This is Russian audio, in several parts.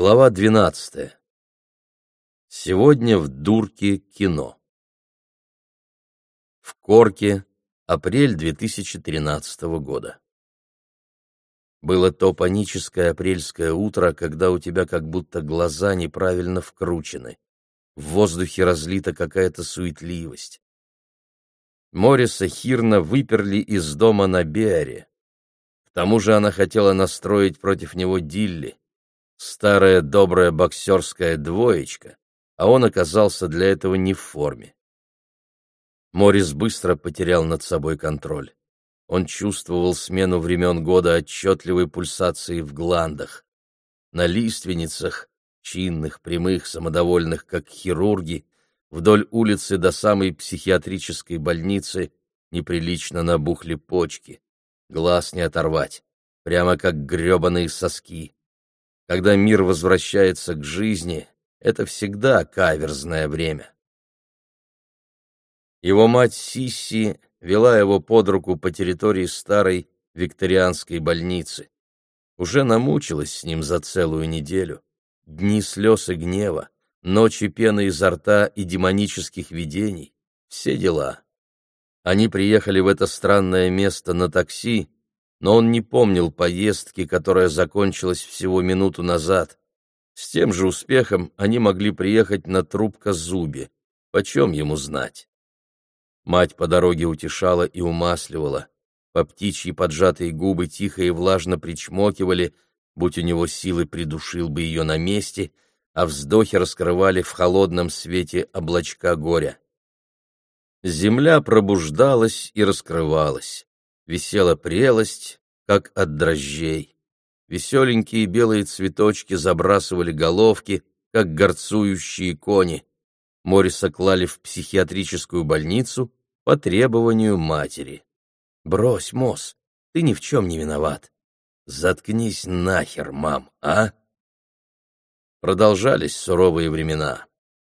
Глава 12. Сегодня в Дурке кино. В Корке. Апрель 2013 года. Было то паническое апрельское утро, когда у тебя как будто глаза неправильно вкручены. В воздухе разлита какая-то суетливость. Мориса Хирна выперли из дома на Беаре. К тому же она хотела настроить против него Дилли старая добрая боксерская двоечка, а он оказался для этого не в форме. Морис быстро потерял над собой контроль. Он чувствовал смену времен года отчетливой пульсации в гландах. На лиственницах, чинных, прямых, самодовольных, как хирурги, вдоль улицы до самой психиатрической больницы неприлично набухли почки. Глаз не оторвать, прямо как гребаные соски. Когда мир возвращается к жизни, это всегда каверзное время. Его мать Сисси вела его под руку по территории старой викторианской больницы. Уже намучилась с ним за целую неделю. Дни слез и гнева, ночи пены изо рта и демонических видений — все дела. Они приехали в это странное место на такси, но он не помнил поездки, которая закончилась всего минуту назад. С тем же успехом они могли приехать на трубка-зубе. Почем ему знать? Мать по дороге утешала и умасливала. По птичьи поджатые губы тихо и влажно причмокивали, будь у него силы, придушил бы ее на месте, а вздохи раскрывали в холодном свете облачка горя. Земля пробуждалась и раскрывалась висела прелость, как от дрожжей. Веселенькие белые цветочки забрасывали головки, как горцующие кони. Мориса клали в психиатрическую больницу по требованию матери. «Брось, Мосс, ты ни в чем не виноват. Заткнись нахер, мам, а?» Продолжались суровые времена.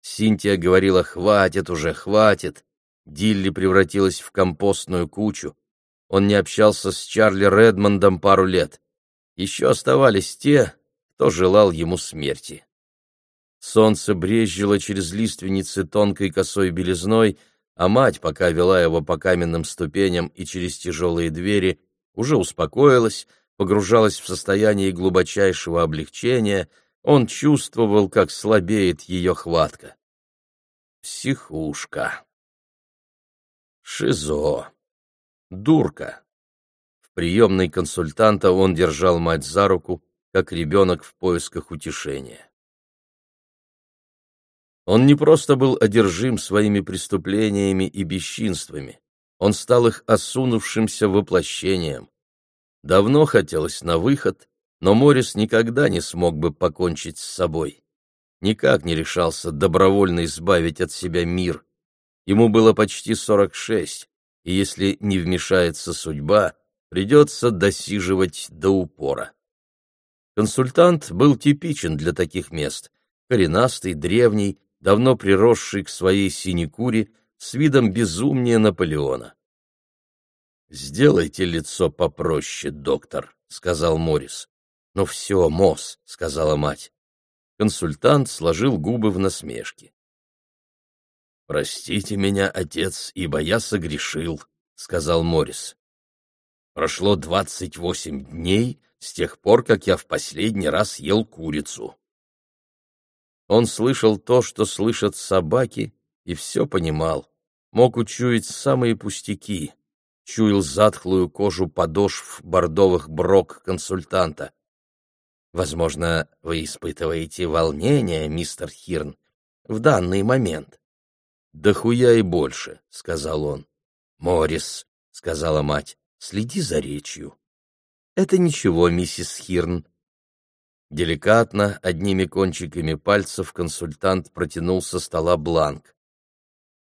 Синтия говорила «хватит уже, хватит». Дилли превратилась в компостную кучу. Он не общался с Чарли Редмондом пару лет. Еще оставались те, кто желал ему смерти. Солнце брезжило через лиственницы тонкой косой белизной, а мать, пока вела его по каменным ступеням и через тяжелые двери, уже успокоилась, погружалась в состояние глубочайшего облегчения, он чувствовал, как слабеет ее хватка. Психушка. Шизо. Дурка. В приемной консультанта он держал мать за руку, как ребенок в поисках утешения. Он не просто был одержим своими преступлениями и бесчинствами, он стал их осунувшимся воплощением. Давно хотелось на выход, но Морис никогда не смог бы покончить с собой. Никак не решался добровольно избавить от себя мир. Ему было почти сорок шесть, и если не вмешается судьба, придется досиживать до упора. Консультант был типичен для таких мест, коренастый, древний, давно приросший к своей синекуре, с видом безумнее Наполеона. «Сделайте лицо попроще, доктор», — сказал Морис. «Ну все, Мосс», — сказала мать. Консультант сложил губы в насмешке. «Простите меня, отец, ибо я согрешил», — сказал Морис. «Прошло двадцать восемь дней с тех пор, как я в последний раз ел курицу». Он слышал то, что слышат собаки, и все понимал. Мог учуять самые пустяки. Чуял затхлую кожу подошв бордовых брок консультанта. «Возможно, вы испытываете волнение, мистер Хирн, в данный момент. «Да хуя и больше», — сказал он. «Моррис», — сказала мать, — «следи за речью». «Это ничего, миссис Хирн». Деликатно, одними кончиками пальцев консультант протянул со стола бланк.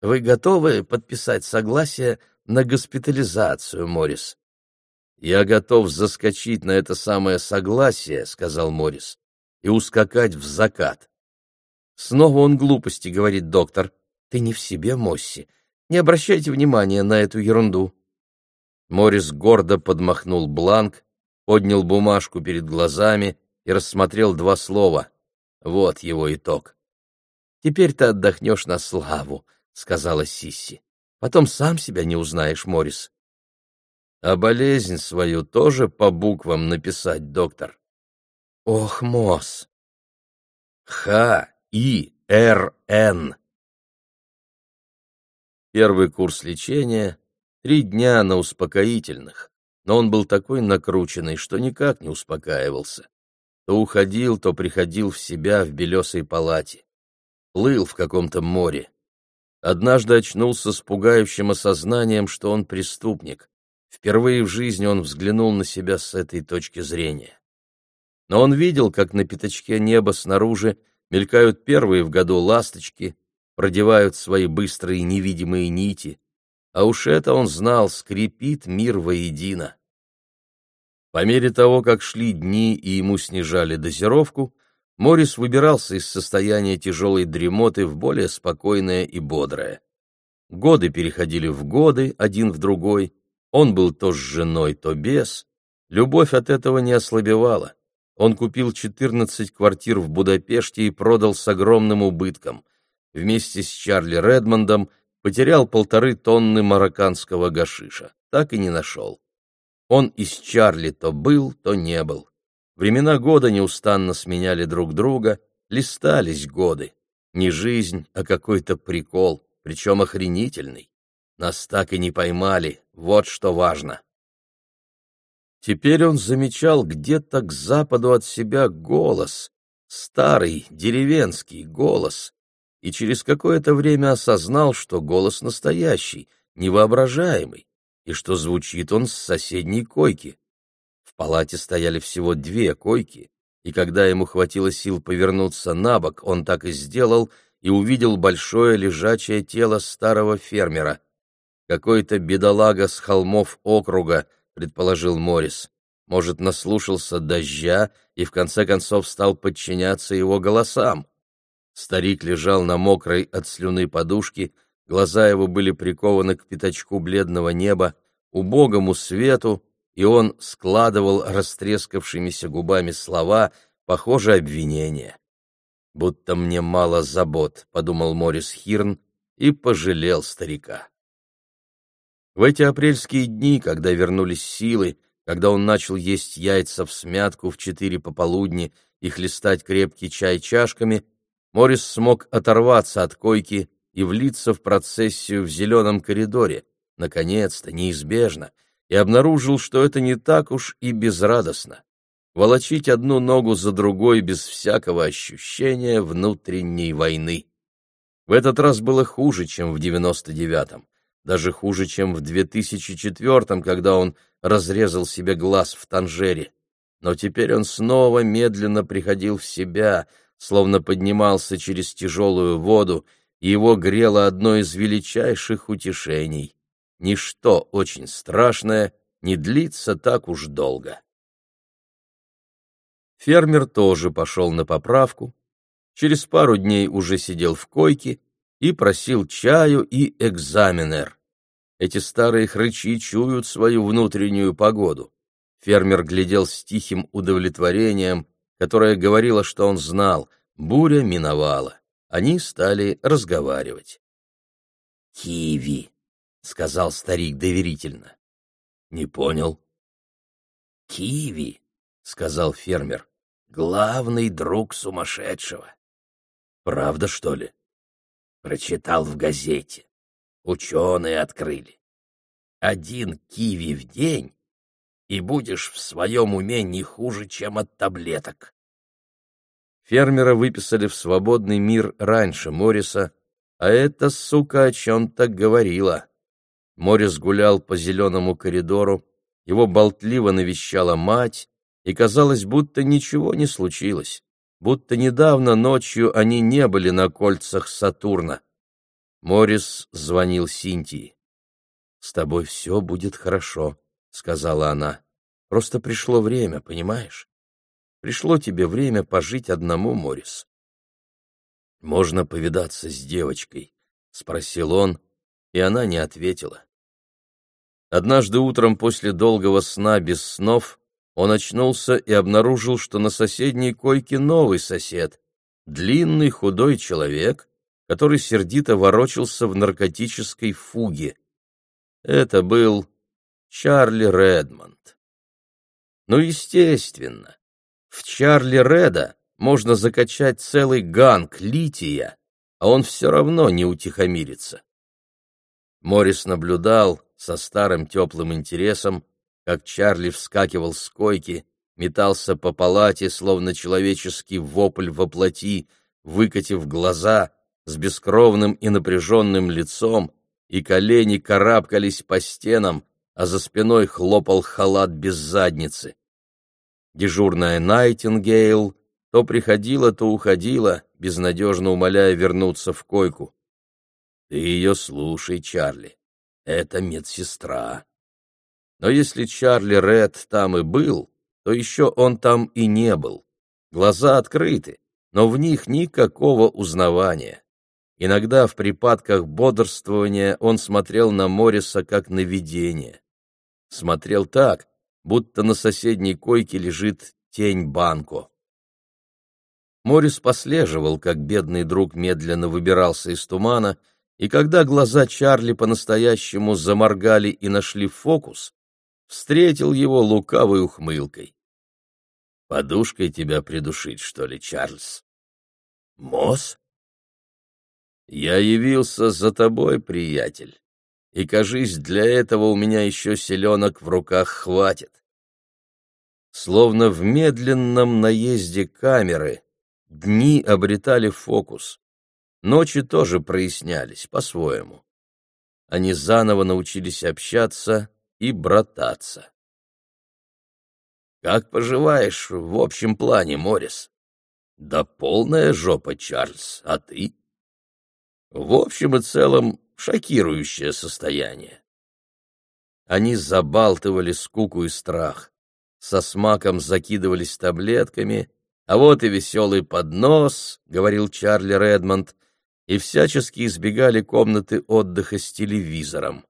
«Вы готовы подписать согласие на госпитализацию, Моррис?» «Я готов заскочить на это самое согласие», — сказал Моррис, — «и ускакать в закат». «Снова он глупости, — говорит доктор. Ты не в себе, Мосси. Не обращайте внимания на эту ерунду. Морис гордо подмахнул бланк, поднял бумажку перед глазами и рассмотрел два слова Вот его итог. «Теперь ты отдохнешь на славу», — сказала Сисси. «Потом сам себя не узнаешь, Морис. «А болезнь свою тоже по буквам написать, доктор?» «Ох, Мосс!» «Х-И-Р-Н». Первый курс лечения — три дня на успокоительных, но он был такой накрученный, что никак не успокаивался. То уходил, то приходил в себя в белесой палате. Плыл в каком-то море. Однажды очнулся с пугающим осознанием, что он преступник. Впервые в жизни он взглянул на себя с этой точки зрения. Но он видел, как на пятачке неба снаружи мелькают первые в году ласточки, продевают свои быстрые невидимые нити, а уж это он знал, скрипит мир воедино. По мере того, как шли дни и ему снижали дозировку, Морис выбирался из состояния тяжелой дремоты в более спокойное и бодрое. Годы переходили в годы, один в другой. Он был то с женой, то без. Любовь от этого не ослабевала. Он купил 14 квартир в Будапеште и продал с огромным убытком. Вместе с Чарли Редмондом потерял полторы тонны марокканского гашиша. Так и не нашел. Он из Чарли то был, то не был. Времена года неустанно сменяли друг друга, листались годы. Не жизнь, а какой-то прикол, причем охренительный. Нас так и не поймали, вот что важно. Теперь он замечал где-то к западу от себя голос, старый деревенский голос, и через какое-то время осознал, что голос настоящий, невоображаемый, и что звучит он с соседней койки. В палате стояли всего две койки, и когда ему хватило сил повернуться на бок, он так и сделал и увидел большое лежачее тело старого фермера. Какой-то бедолага с холмов округа, предположил Морис. Может, наслушался дождя и в конце концов стал подчиняться его голосам. Старик лежал на мокрой от слюны подушке, Глаза его были прикованы к пятачку бледного неба, убогому свету, и он складывал растрескавшимися губами слова, похожие обвинения. «Будто мне мало забот», — подумал Морис Хирн и пожалел старика. В эти апрельские дни, когда вернулись силы, когда он начал есть яйца в смятку в четыре пополудни и хлестать крепкий чай чашками, Морис смог оторваться от койки и влиться в процессию в зеленом коридоре, наконец-то, неизбежно, и обнаружил, что это не так уж и безрадостно. Волочить одну ногу за другой без всякого ощущения внутренней войны. В этот раз было хуже, чем в девяносто девятом, даже хуже, чем в две тысячи четвертом, когда он разрезал себе глаз в Танжере. Но теперь он снова медленно приходил в себя, словно поднимался через тяжелую воду, и его грело одно из величайших утешений. Ничто очень страшное не длится так уж долго. Фермер тоже пошел на поправку, через пару дней уже сидел в койке и просил чаю и экзаменер. Эти старые хрычи чуют свою внутреннюю погоду. Фермер глядел с тихим удовлетворением, которое говорило, что он знал, буря миновала. Они стали разговаривать. «Киви», — сказал старик доверительно. «Не понял». «Киви», — сказал фермер, — «главный друг сумасшедшего». «Правда, что ли?» «Прочитал в газете. Ученые открыли. Один киви в день, и будешь в своем уме не хуже, чем от таблеток». Фермера выписали в свободный мир раньше Морриса, а эта сука о чем-то говорила. Моррис гулял по зеленому коридору, его болтливо навещала мать, и казалось, будто ничего не случилось, будто недавно ночью они не были на кольцах Сатурна. Моррис звонил Синтии. «С тобой все будет хорошо», — сказала она. «Просто пришло время, понимаешь? Пришло тебе время пожить одному, Морис. Можно повидаться с девочкой, спросил он, и она не ответила. Однажды утром после долгого сна без снов он очнулся и обнаружил, что на соседней койке новый сосед, длинный худой человек, который сердито ворочался в наркотической фуге. Это был Чарли Редмонд. Ну, естественно, в Чарли Реда можно закачать целый ганг лития, а он все равно не утихомирится. Морис наблюдал со старым теплым интересом, как Чарли вскакивал с койки, метался по палате, словно человеческий вопль во плоти, выкатив глаза, с бескровным и напряженным лицом, и колени карабкались по стенам, а за спиной хлопал халат без задницы. Дежурная Найтингейл то приходила, то уходила, безнадежно умоляя вернуться в койку. Ты ее слушай, Чарли. Это медсестра. Но если Чарли Ред там и был, то еще он там и не был. Глаза открыты, но в них никакого узнавания. Иногда в припадках бодрствования он смотрел на Морриса как на видение. Смотрел так, будто на соседней койке лежит тень Банко. Моррис послеживал, как бедный друг медленно выбирался из тумана, и когда глаза Чарли по-настоящему заморгали и нашли фокус, встретил его лукавой ухмылкой. «Подушкой тебя придушить, что ли, Чарльз?» «Мосс?» «Я явился за тобой, приятель, и, кажись, для этого у меня еще селенок в руках хватит». Словно в медленном наезде камеры дни обретали фокус. Ночи тоже прояснялись по-своему. Они заново научились общаться и брататься. «Как поживаешь в общем плане, Моррис?» «Да полная жопа, Чарльз, а ты?» «В общем и целом шокирующее состояние». Они забалтывали скуку и страх, со смаком закидывались таблетками, а вот и веселый поднос, — говорил Чарли Редмонд, и всячески избегали комнаты отдыха с телевизором.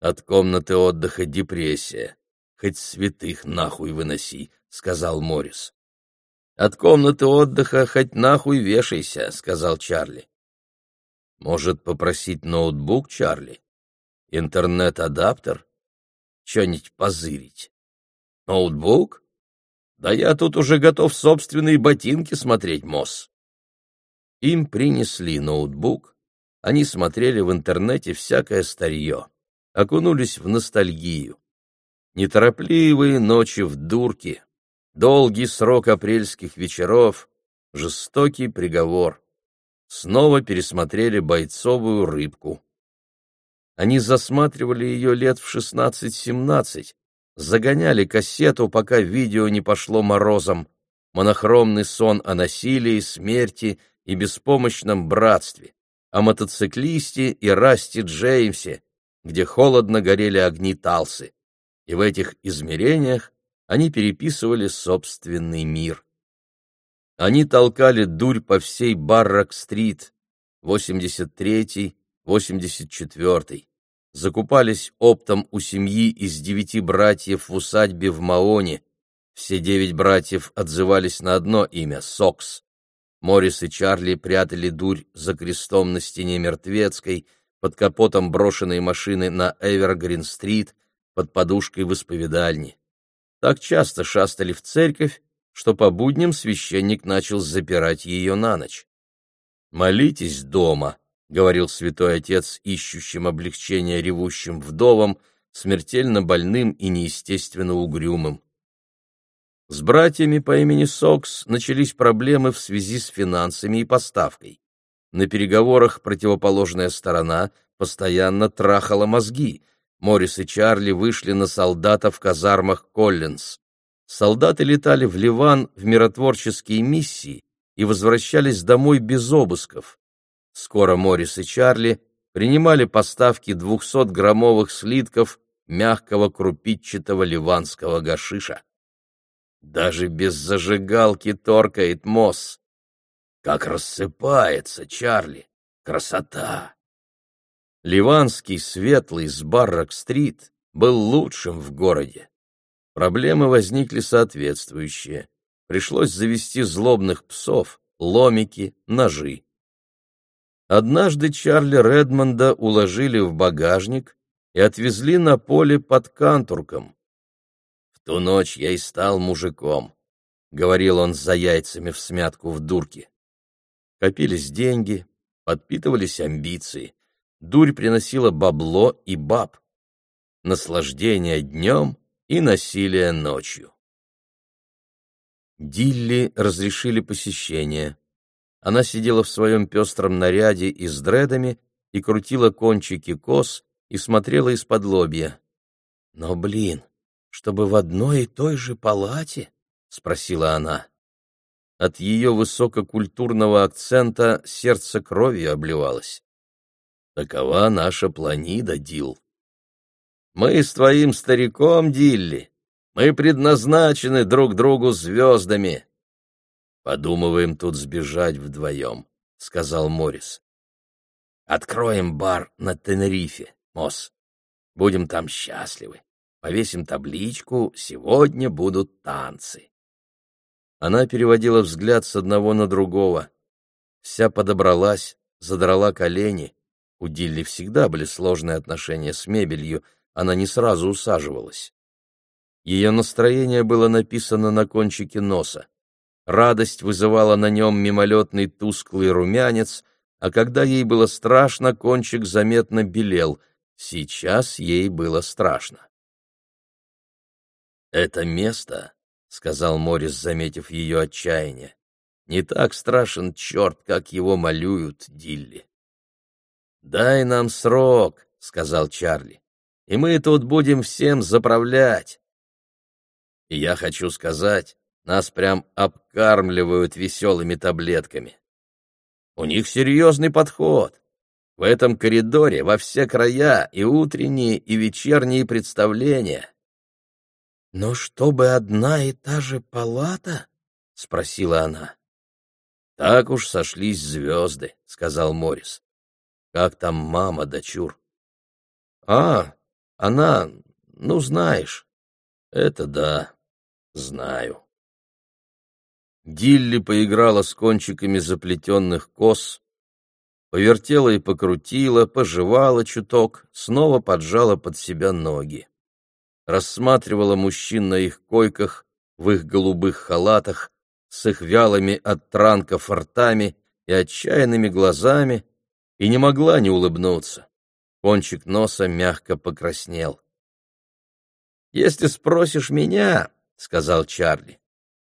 От комнаты отдыха депрессия. Хоть святых нахуй выноси, — сказал Моррис. От комнаты отдыха хоть нахуй вешайся, — сказал Чарли. Может, попросить ноутбук, Чарли? Интернет-адаптер? Что-нибудь позырить? Ноутбук? Да я тут уже готов собственные ботинки смотреть, Мосс. Им принесли ноутбук, они смотрели в интернете всякое старье, окунулись в ностальгию. Неторопливые ночи в дурке, долгий срок апрельских вечеров, жестокий приговор. Снова пересмотрели бойцовую рыбку. Они засматривали ее лет в шестнадцать-семнадцать, загоняли кассету, пока видео не пошло морозом. Монохромный сон о насилии, смерти и беспомощном братстве, о мотоциклисте и Расти Джеймсе, где холодно горели огни Талсы. И в этих измерениях они переписывали собственный мир. Они толкали дурь по всей Баррак-стрит, 83-й, 84-й, закупались оптом у семьи из девяти братьев в усадьбе в Маоне. Все девять братьев отзывались на одно имя — Сокс. Морис и Чарли прятали дурь за крестом на стене Мертвецкой, под капотом брошенной машины на Эвергрин-стрит, под подушкой в исповедальне. Так часто шастали в церковь, что по будням священник начал запирать ее на ночь. «Молитесь дома», — говорил святой отец, ищущим облегчения ревущим вдовам, смертельно больным и неестественно угрюмым. С братьями по имени Сокс начались проблемы в связи с финансами и поставкой. На переговорах противоположная сторона постоянно трахала мозги. Моррис и Чарли вышли на солдата в казармах Коллинз. Солдаты летали в Ливан в миротворческие миссии и возвращались домой без обысков. Скоро Моррис и Чарли принимали поставки 200-граммовых слитков мягкого крупичатого ливанского гашиша. Даже без зажигалки торкает Мосс. Как рассыпается, Чарли! Красота! Ливанский светлый с Баррак-стрит был лучшим в городе. Проблемы возникли соответствующие. Пришлось завести злобных псов, ломики, ножи. Однажды Чарли Редмонда уложили в багажник и отвезли на поле под Кантурком. «В ту ночь я и стал мужиком», — говорил он за яйцами в смятку в дурке. Копились деньги, подпитывались амбиции, дурь приносила бабло и баб, наслаждение днем и насилие ночью. Дилли разрешили посещение. Она сидела в своем пестром наряде и с дредами и крутила кончики кос и смотрела из-под лобья. «Но, блин, чтобы в одной и той же палате?» — спросила она. От ее высококультурного акцента сердце кровью обливалось. «Такова наша планида, Дил. Мы с твоим стариком, Дилли, мы предназначены друг другу звездами. Подумываем тут сбежать вдвоем, — сказал Морис. Откроем бар на Тенерифе, Мосс. Будем там счастливы. Повесим табличку «Сегодня будут танцы». Она переводила взгляд с одного на другого. Вся подобралась, задрала колени. У Дилли всегда были сложные отношения с мебелью, она не сразу усаживалась. Ее настроение было написано на кончике носа. Радость вызывала на нем мимолетный тусклый румянец, а когда ей было страшно, кончик заметно белел. Сейчас ей было страшно. «Это место», — сказал Морис, заметив ее отчаяние, — «не так страшен черт, как его малюют Дилли». «Дай нам срок», — сказал Чарли, — «и мы тут будем всем заправлять. И я хочу сказать, нас прям обкармливают веселыми таблетками. У них серьезный подход. В этом коридоре во все края и утренние, и вечерние представления. — Но чтобы одна и та же палата? — спросила она. — Так уж сошлись звезды, — сказал Морис. — Как там мама, дочур? — А, она, ну, знаешь. Это да. Знаю. Дилли поиграла с кончиками заплетенных кос, повертела и покрутила, пожевала чуток, снова поджала под себя ноги. Рассматривала мужчин на их койках, в их голубых халатах, с их вялыми от транков ртами и отчаянными глазами, и не могла не улыбнуться. Кончик носа мягко покраснел. «Если спросишь меня, — сказал Чарли.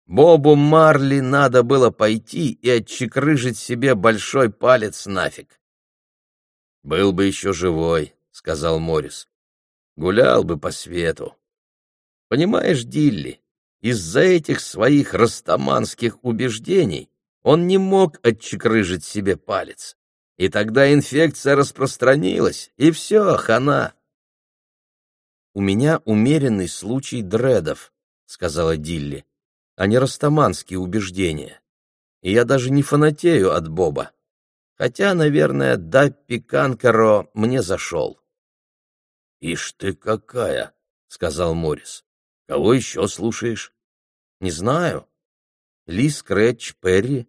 Бобу Марли надо было пойти и отчекрыжить себе большой палец нафиг. «Был бы еще живой», — сказал Морис. «Гулял бы по свету». «Понимаешь, Дилли, из-за этих своих растаманских убеждений он не мог отчекрыжить себе палец. И тогда инфекция распространилась, и все, хана. У меня умеренный случай дредов, — сказала Дилли, — а не растаманские убеждения. И я даже не фанатею от Боба. Хотя, наверное, Даппи Канкаро мне зашел. — Ишь ты какая! — сказал Морис. — Кого еще слушаешь? — Не знаю. Ли Скретч Перри.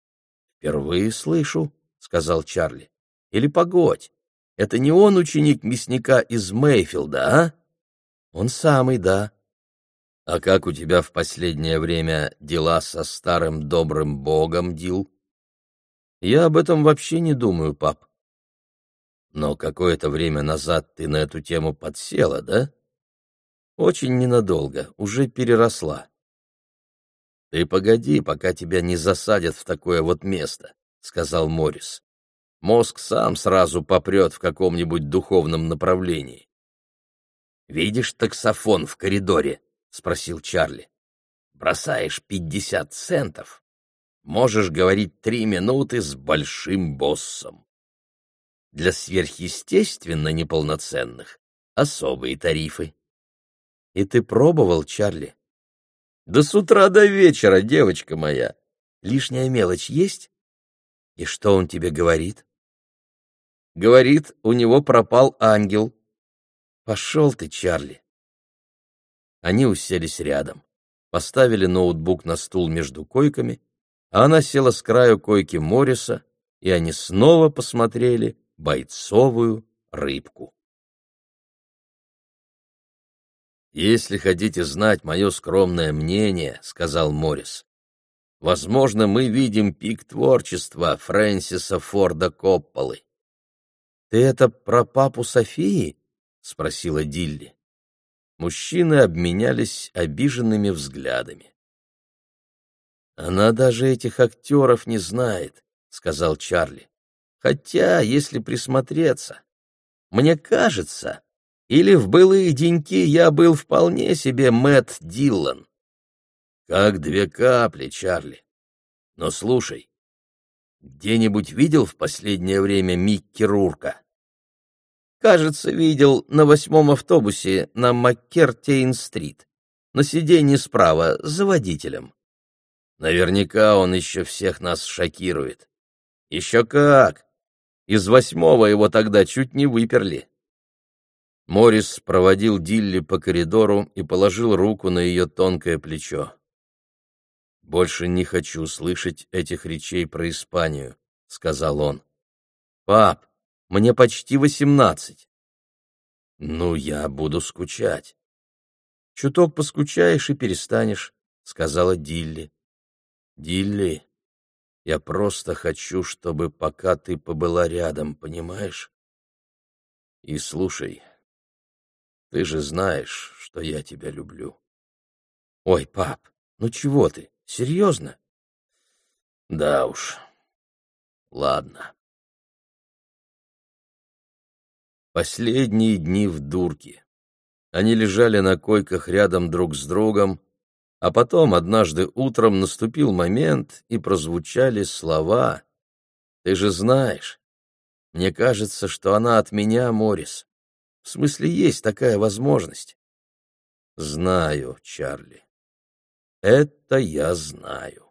— Впервые слышу, — сказал Чарли. — Или погодь. Это не он ученик мясника из Мейфилда, а? — Он самый, да. А как у тебя в последнее время дела со старым добрым богом, Дил? Я об этом вообще не думаю, пап. Но какое-то время назад ты на эту тему подсела, да? Очень ненадолго, уже переросла. Ты погоди, пока тебя не засадят в такое вот место, сказал Морис. Мозг сам сразу попрет в каком-нибудь духовном направлении. Видишь таксофон в коридоре? спросил Чарли. Бросаешь пятьдесят центов, можешь говорить три минуты с большим боссом. Для сверхъестественно неполноценных особые тарифы. И ты пробовал, Чарли? Да с утра до вечера, девочка моя. Лишняя мелочь есть? И что он тебе говорит? Говорит, у него пропал ангел. Пошел ты, Чарли. Они уселись рядом, поставили ноутбук на стул между койками, а она села с краю койки Морриса, и они снова посмотрели бойцовую рыбку. «Если хотите знать мое скромное мнение, — сказал Моррис, — возможно, мы видим пик творчества Фрэнсиса Форда Копполы. «Ты это про папу Софии?» — спросила Дилли. Мужчины обменялись обиженными взглядами. «Она даже этих актеров не знает», — сказал Чарли. «Хотя, если присмотреться, мне кажется, или в былые деньки я был вполне себе Мэтт Диллан». «Как две капли, Чарли. Но слушай, где-нибудь видел в последнее время Микки Рурка?» Кажется, видел на восьмом автобусе на Маккертейн-стрит, на сиденье справа, за водителем. Наверняка он еще всех нас шокирует. Еще как! Из восьмого его тогда чуть не выперли. Морис проводил Дилли по коридору и положил руку на ее тонкое плечо. «Больше не хочу слышать этих речей про Испанию», — сказал он. «Пап, мне почти восемнадцать. Ну, я буду скучать. Чуток поскучаешь и перестанешь, сказала Дилли. Дилли, я просто хочу, чтобы пока ты побыла рядом, понимаешь? И слушай, ты же знаешь, что я тебя люблю. Ой, пап, ну чего ты? Серьезно? Да уж. Ладно. Последние дни в дурке. Они лежали на койках рядом друг с другом, а потом однажды утром наступил момент, и прозвучали слова. «Ты же знаешь, мне кажется, что она от меня, Морис. В смысле, есть такая возможность». «Знаю, Чарли. Это я знаю».